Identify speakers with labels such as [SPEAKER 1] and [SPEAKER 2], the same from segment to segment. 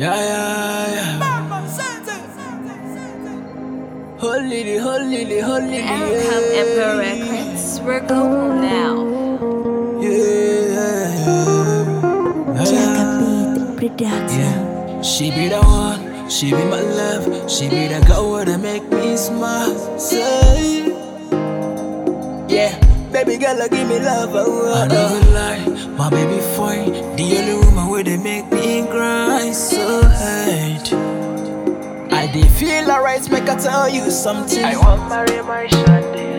[SPEAKER 1] Yeah, yeah, yeah. Holy, holy, holy,
[SPEAKER 2] holy. Emperor Records. We're global now.
[SPEAKER 1] Yeah, yeah,
[SPEAKER 3] yeah. Production.
[SPEAKER 1] She be the one, she be my love, she be the girl that make me smile. Say baby girl, give me love. Oh, oh. I don't lie, my baby fine. The only woman where they make me cry so hard. I did feel alright, make I tell you something.
[SPEAKER 4] I want marry my shawty. Eh.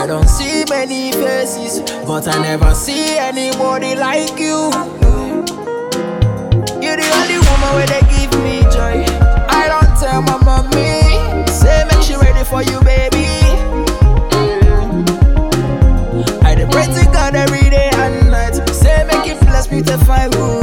[SPEAKER 4] I don't see many faces, but I never
[SPEAKER 1] see anybody like you. You're the only woman where they give me joy. I don't tell my mommy, say make she ready for you, baby. I pray to God every day and night, say make it bless me to find Ooh.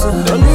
[SPEAKER 1] Don't